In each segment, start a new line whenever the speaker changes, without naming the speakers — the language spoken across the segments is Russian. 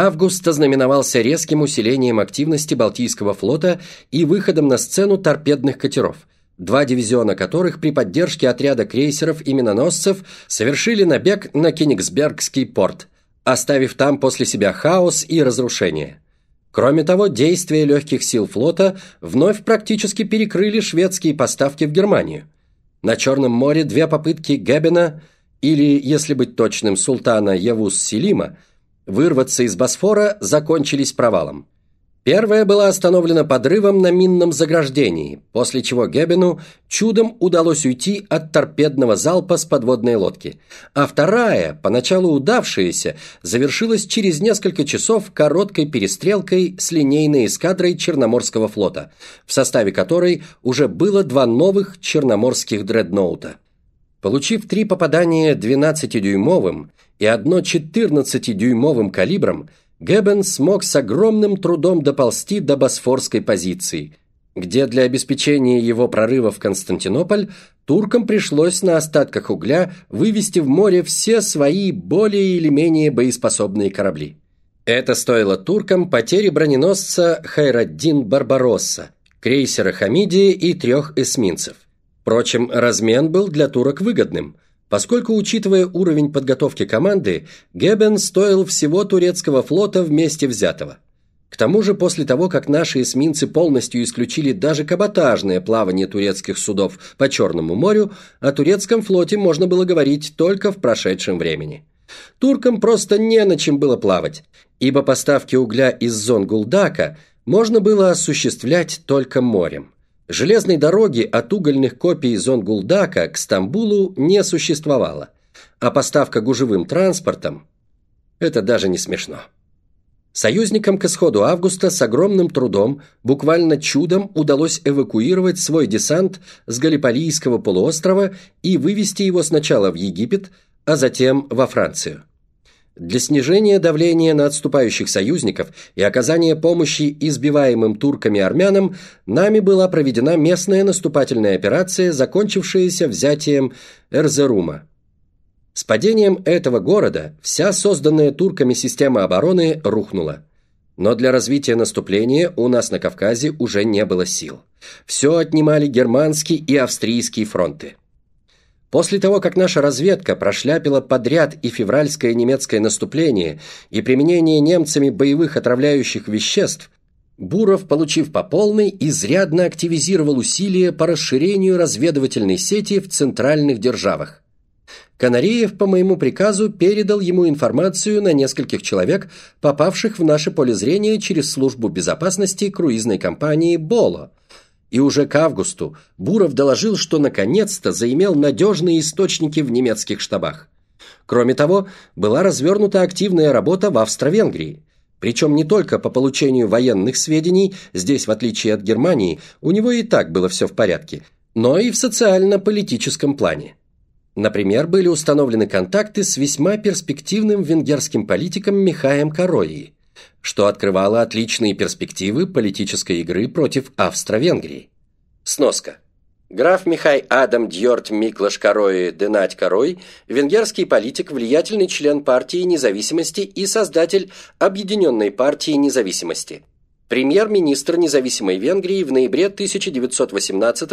Август ознаменовался резким усилением активности Балтийского флота и выходом на сцену торпедных катеров, два дивизиона которых при поддержке отряда крейсеров и миноносцев совершили набег на Кенигсбергский порт, оставив там после себя хаос и разрушение. Кроме того, действия легких сил флота вновь практически перекрыли шведские поставки в Германию. На Черном море две попытки Геббена, или, если быть точным, султана Явус Селима, вырваться из Босфора закончились провалом. Первая была остановлена подрывом на минном заграждении, после чего Геббену чудом удалось уйти от торпедного залпа с подводной лодки, а вторая, поначалу удавшаяся, завершилась через несколько часов короткой перестрелкой с линейной эскадрой Черноморского флота, в составе которой уже было два новых черноморских дредноута. Получив три попадания 12-дюймовым и одно 14-дюймовым калибром, Геббен смог с огромным трудом доползти до босфорской позиции, где для обеспечения его прорыва в Константинополь туркам пришлось на остатках угля вывести в море все свои более или менее боеспособные корабли. Это стоило туркам потери броненосца Хайраддин Барбаросса, крейсера Хамидии и трех эсминцев. Впрочем, размен был для турок выгодным – Поскольку, учитывая уровень подготовки команды, Геббен стоил всего турецкого флота вместе взятого. К тому же, после того, как наши эсминцы полностью исключили даже каботажное плавание турецких судов по Черному морю, о турецком флоте можно было говорить только в прошедшем времени. Туркам просто не на чем было плавать, ибо поставки угля из зон Гулдака можно было осуществлять только морем. Железной дороги от угольных копий Зонгулдака к Стамбулу не существовало, а поставка гужевым транспортом – это даже не смешно. Союзникам к исходу августа с огромным трудом, буквально чудом, удалось эвакуировать свой десант с Галиполийского полуострова и вывести его сначала в Египет, а затем во Францию. Для снижения давления на отступающих союзников и оказания помощи избиваемым турками армянам нами была проведена местная наступательная операция, закончившаяся взятием Эрзерума. С падением этого города вся созданная турками система обороны рухнула. Но для развития наступления у нас на Кавказе уже не было сил. Все отнимали германский и австрийский фронты. После того, как наша разведка прошляпила подряд и февральское немецкое наступление, и применение немцами боевых отравляющих веществ, Буров, получив по полной, изрядно активизировал усилия по расширению разведывательной сети в центральных державах. Канареев по моему приказу передал ему информацию на нескольких человек, попавших в наше поле зрения через службу безопасности круизной компании «Боло», и уже к августу Буров доложил, что наконец-то заимел надежные источники в немецких штабах. Кроме того, была развернута активная работа в Австро-Венгрии. Причем не только по получению военных сведений, здесь, в отличие от Германии, у него и так было все в порядке, но и в социально-политическом плане. Например, были установлены контакты с весьма перспективным венгерским политиком Михаем Карои что открывало отличные перспективы политической игры против Австро-Венгрии. Сноска. Граф Михай Адам Дьорт Миклаш Карой Денать Карой – венгерский политик, влиятельный член партии независимости и создатель Объединенной партии независимости. Премьер-министр независимой Венгрии в ноябре 1918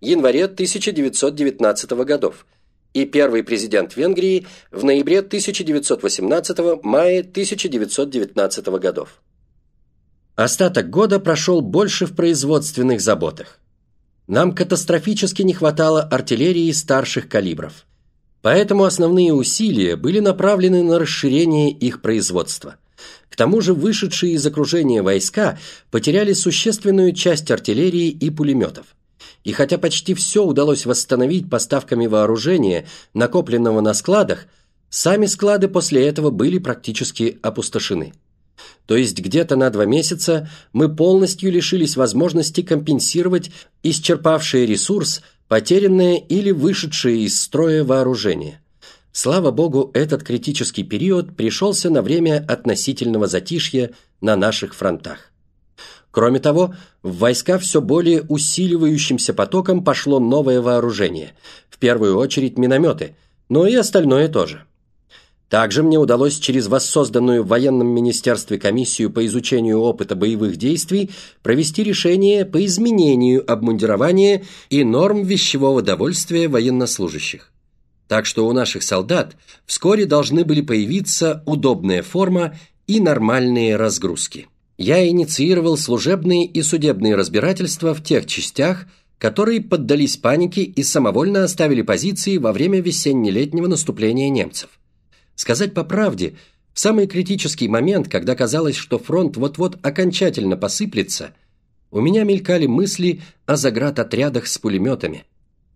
январе 1919 годов – и первый президент Венгрии в ноябре 1918-мае 1919 годов. Остаток года прошел больше в производственных заботах. Нам катастрофически не хватало артиллерии старших калибров. Поэтому основные усилия были направлены на расширение их производства. К тому же вышедшие из окружения войска потеряли существенную часть артиллерии и пулеметов. И хотя почти все удалось восстановить поставками вооружения, накопленного на складах, сами склады после этого были практически опустошены. То есть где-то на два месяца мы полностью лишились возможности компенсировать исчерпавший ресурс, потерянное или вышедшее из строя вооружение. Слава богу, этот критический период пришелся на время относительного затишья на наших фронтах. Кроме того, в войска все более усиливающимся потоком пошло новое вооружение, в первую очередь минометы, но и остальное тоже. Также мне удалось через воссозданную в военном министерстве комиссию по изучению опыта боевых действий провести решение по изменению обмундирования и норм вещевого довольствия военнослужащих. Так что у наших солдат вскоре должны были появиться удобная форма и нормальные разгрузки. Я инициировал служебные и судебные разбирательства в тех частях, которые поддались панике и самовольно оставили позиции во время весенне-летнего наступления немцев. Сказать по правде, в самый критический момент, когда казалось, что фронт вот-вот окончательно посыплется, у меня мелькали мысли о заградотрядах с пулеметами.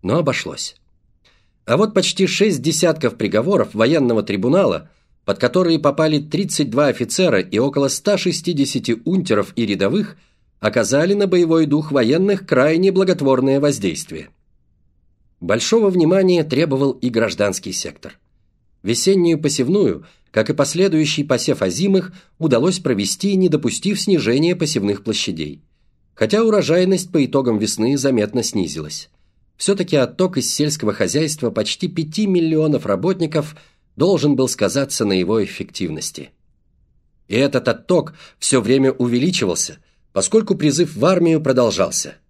Но обошлось. А вот почти шесть десятков приговоров военного трибунала, под которые попали 32 офицера и около 160 унтеров и рядовых, оказали на боевой дух военных крайне благотворное воздействие. Большого внимания требовал и гражданский сектор. Весеннюю посевную, как и последующий посев озимых, удалось провести, не допустив снижения посевных площадей. Хотя урожайность по итогам весны заметно снизилась. Все-таки отток из сельского хозяйства почти 5 миллионов работников должен был сказаться на его эффективности. И этот отток все время увеличивался, поскольку призыв в армию продолжался –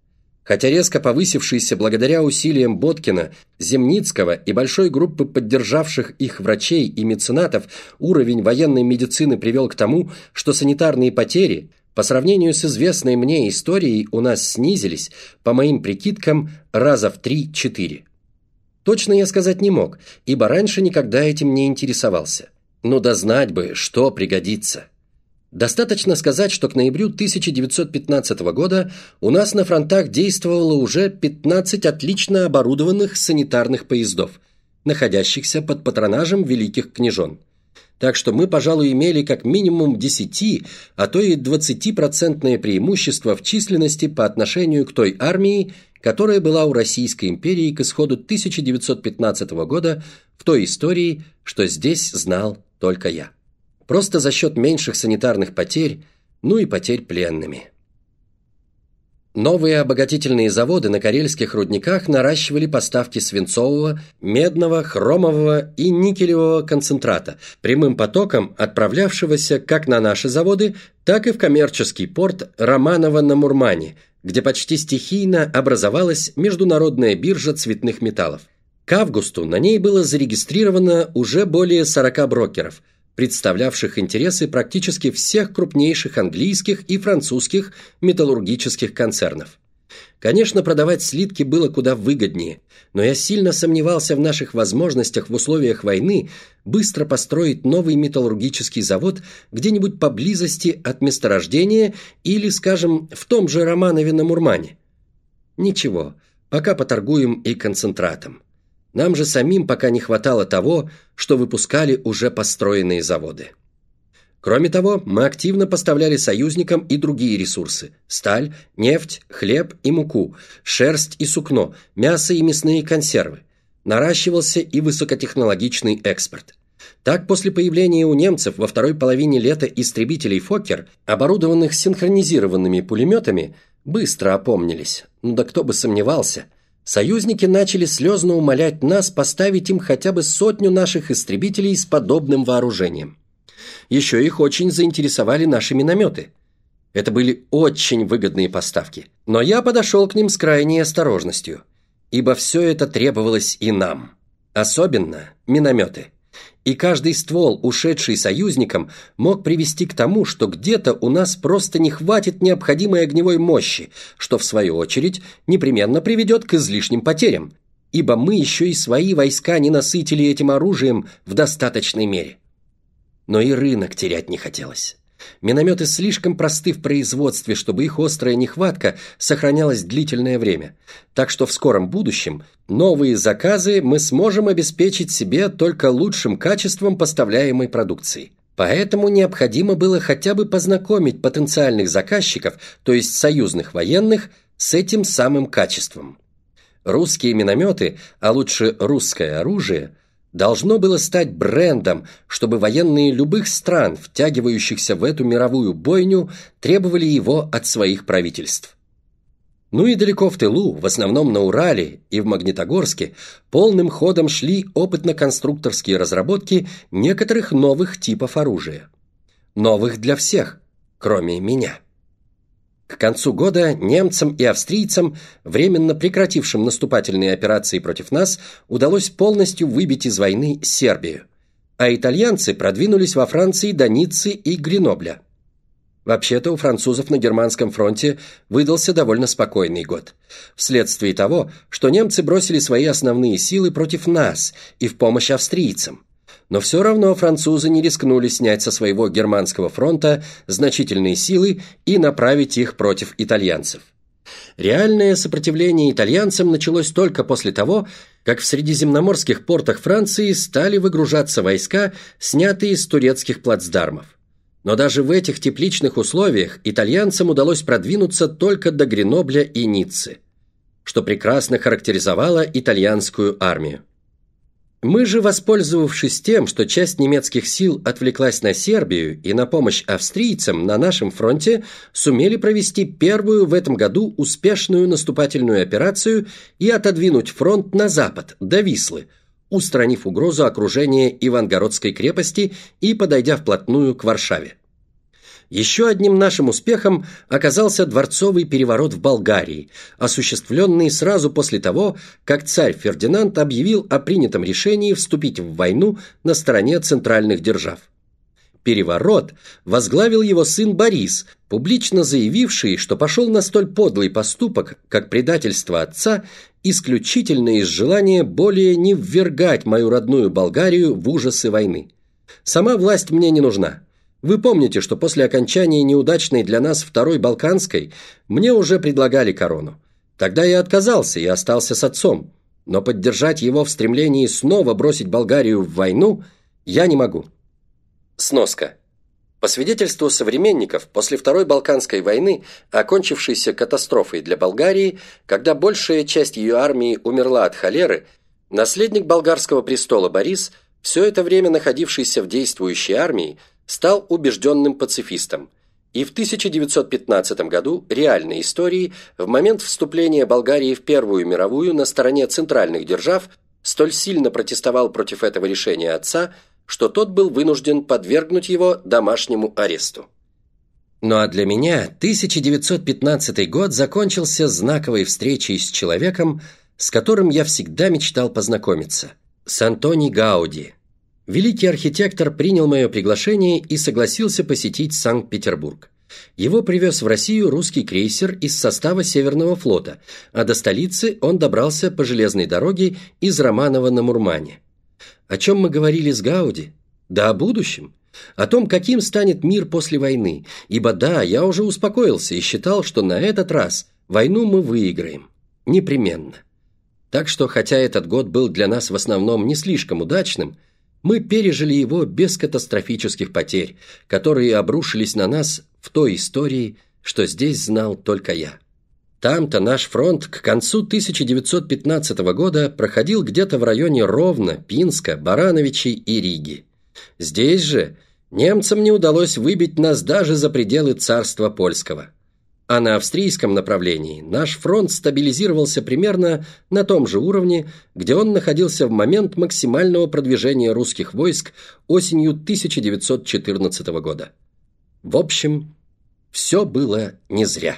Хотя резко повысившийся благодаря усилиям Боткина, Земницкого и большой группы поддержавших их врачей и меценатов уровень военной медицины привел к тому, что санитарные потери по сравнению с известной мне историей у нас снизились, по моим прикидкам, раза в 3-4. Точно я сказать не мог, ибо раньше никогда этим не интересовался. Но да знать бы, что пригодится. Достаточно сказать, что к ноябрю 1915 года у нас на фронтах действовало уже 15 отлично оборудованных санитарных поездов, находящихся под патронажем великих княжон. Так что мы, пожалуй, имели как минимум 10, а то и 20% преимущество в численности по отношению к той армии, которая была у Российской империи к исходу 1915 года в той истории, что здесь знал только я. Просто за счет меньших санитарных потерь, ну и потерь пленными. Новые обогатительные заводы на карельских рудниках наращивали поставки свинцового, медного, хромового и никелевого концентрата, прямым потоком отправлявшегося как на наши заводы, так и в коммерческий порт Романова на Мурмане, где почти стихийно образовалась международная биржа цветных металлов. К августу на ней было зарегистрировано уже более 40 брокеров – представлявших интересы практически всех крупнейших английских и французских металлургических концернов. Конечно, продавать слитки было куда выгоднее, но я сильно сомневался в наших возможностях в условиях войны быстро построить новый металлургический завод где-нибудь поблизости от месторождения или, скажем, в том же Романове на Мурмане. Ничего, пока поторгуем и концентратом. Нам же самим пока не хватало того, что выпускали уже построенные заводы. Кроме того, мы активно поставляли союзникам и другие ресурсы – сталь, нефть, хлеб и муку, шерсть и сукно, мясо и мясные консервы. Наращивался и высокотехнологичный экспорт. Так, после появления у немцев во второй половине лета истребителей «Фоккер», оборудованных синхронизированными пулеметами, быстро опомнились. Ну да кто бы сомневался – Союзники начали слезно умолять нас поставить им хотя бы сотню наших истребителей с подобным вооружением. Еще их очень заинтересовали наши минометы. Это были очень выгодные поставки. Но я подошел к ним с крайней осторожностью, ибо все это требовалось и нам. Особенно минометы и каждый ствол, ушедший союзникам, мог привести к тому, что где-то у нас просто не хватит необходимой огневой мощи, что, в свою очередь, непременно приведет к излишним потерям, ибо мы еще и свои войска не насытили этим оружием в достаточной мере. Но и рынок терять не хотелось. Минометы слишком просты в производстве, чтобы их острая нехватка сохранялась длительное время. Так что в скором будущем новые заказы мы сможем обеспечить себе только лучшим качеством поставляемой продукции. Поэтому необходимо было хотя бы познакомить потенциальных заказчиков, то есть союзных военных, с этим самым качеством. Русские минометы, а лучше русское оружие – должно было стать брендом, чтобы военные любых стран, втягивающихся в эту мировую бойню, требовали его от своих правительств. Ну и далеко в тылу, в основном на Урале и в Магнитогорске, полным ходом шли опытно-конструкторские разработки некоторых новых типов оружия. Новых для всех, кроме меня. К концу года немцам и австрийцам, временно прекратившим наступательные операции против нас, удалось полностью выбить из войны Сербию, а итальянцы продвинулись во Франции до Ниццы и Гренобля. Вообще-то у французов на германском фронте выдался довольно спокойный год. Вследствие того, что немцы бросили свои основные силы против нас и в помощь австрийцам. Но все равно французы не рискнули снять со своего германского фронта значительные силы и направить их против итальянцев. Реальное сопротивление итальянцам началось только после того, как в средиземноморских портах Франции стали выгружаться войска, снятые с турецких плацдармов. Но даже в этих тепличных условиях итальянцам удалось продвинуться только до Гренобля и Ниццы, что прекрасно характеризовало итальянскую армию. Мы же, воспользовавшись тем, что часть немецких сил отвлеклась на Сербию и на помощь австрийцам на нашем фронте, сумели провести первую в этом году успешную наступательную операцию и отодвинуть фронт на запад, до Вислы – устранив угрозу окружения Ивангородской крепости и подойдя вплотную к Варшаве. Еще одним нашим успехом оказался дворцовый переворот в Болгарии, осуществленный сразу после того, как царь Фердинанд объявил о принятом решении вступить в войну на стороне центральных держав. Переворот возглавил его сын Борис, публично заявивший, что пошел на столь подлый поступок, как предательство отца, исключительно из желания более не ввергать мою родную Болгарию в ужасы войны. Сама власть мне не нужна. Вы помните, что после окончания неудачной для нас Второй Балканской мне уже предлагали корону. Тогда я отказался и остался с отцом. Но поддержать его в стремлении снова бросить Болгарию в войну я не могу. Сноска. По свидетельству современников, после Второй Балканской войны, окончившейся катастрофой для Болгарии, когда большая часть ее армии умерла от холеры, наследник болгарского престола Борис, все это время находившийся в действующей армии, стал убежденным пацифистом. И в 1915 году реальной истории, в момент вступления Болгарии в Первую мировую на стороне центральных держав, столь сильно протестовал против этого решения отца, что тот был вынужден подвергнуть его домашнему аресту. Ну а для меня 1915 год закончился знаковой встречей с человеком, с которым я всегда мечтал познакомиться – с Антони Гауди – Великий архитектор принял мое приглашение и согласился посетить Санкт-Петербург. Его привез в Россию русский крейсер из состава Северного флота, а до столицы он добрался по железной дороге из Романова на Мурмане. О чем мы говорили с Гауди? Да о будущем. О том, каким станет мир после войны. Ибо да, я уже успокоился и считал, что на этот раз войну мы выиграем. Непременно. Так что, хотя этот год был для нас в основном не слишком удачным – мы пережили его без катастрофических потерь, которые обрушились на нас в той истории, что здесь знал только я. Там-то наш фронт к концу 1915 года проходил где-то в районе Ровно, Пинска, Барановичей и Риги. Здесь же немцам не удалось выбить нас даже за пределы царства польского – а на австрийском направлении наш фронт стабилизировался примерно на том же уровне, где он находился в момент максимального продвижения русских войск осенью 1914 года. В общем, все было не зря.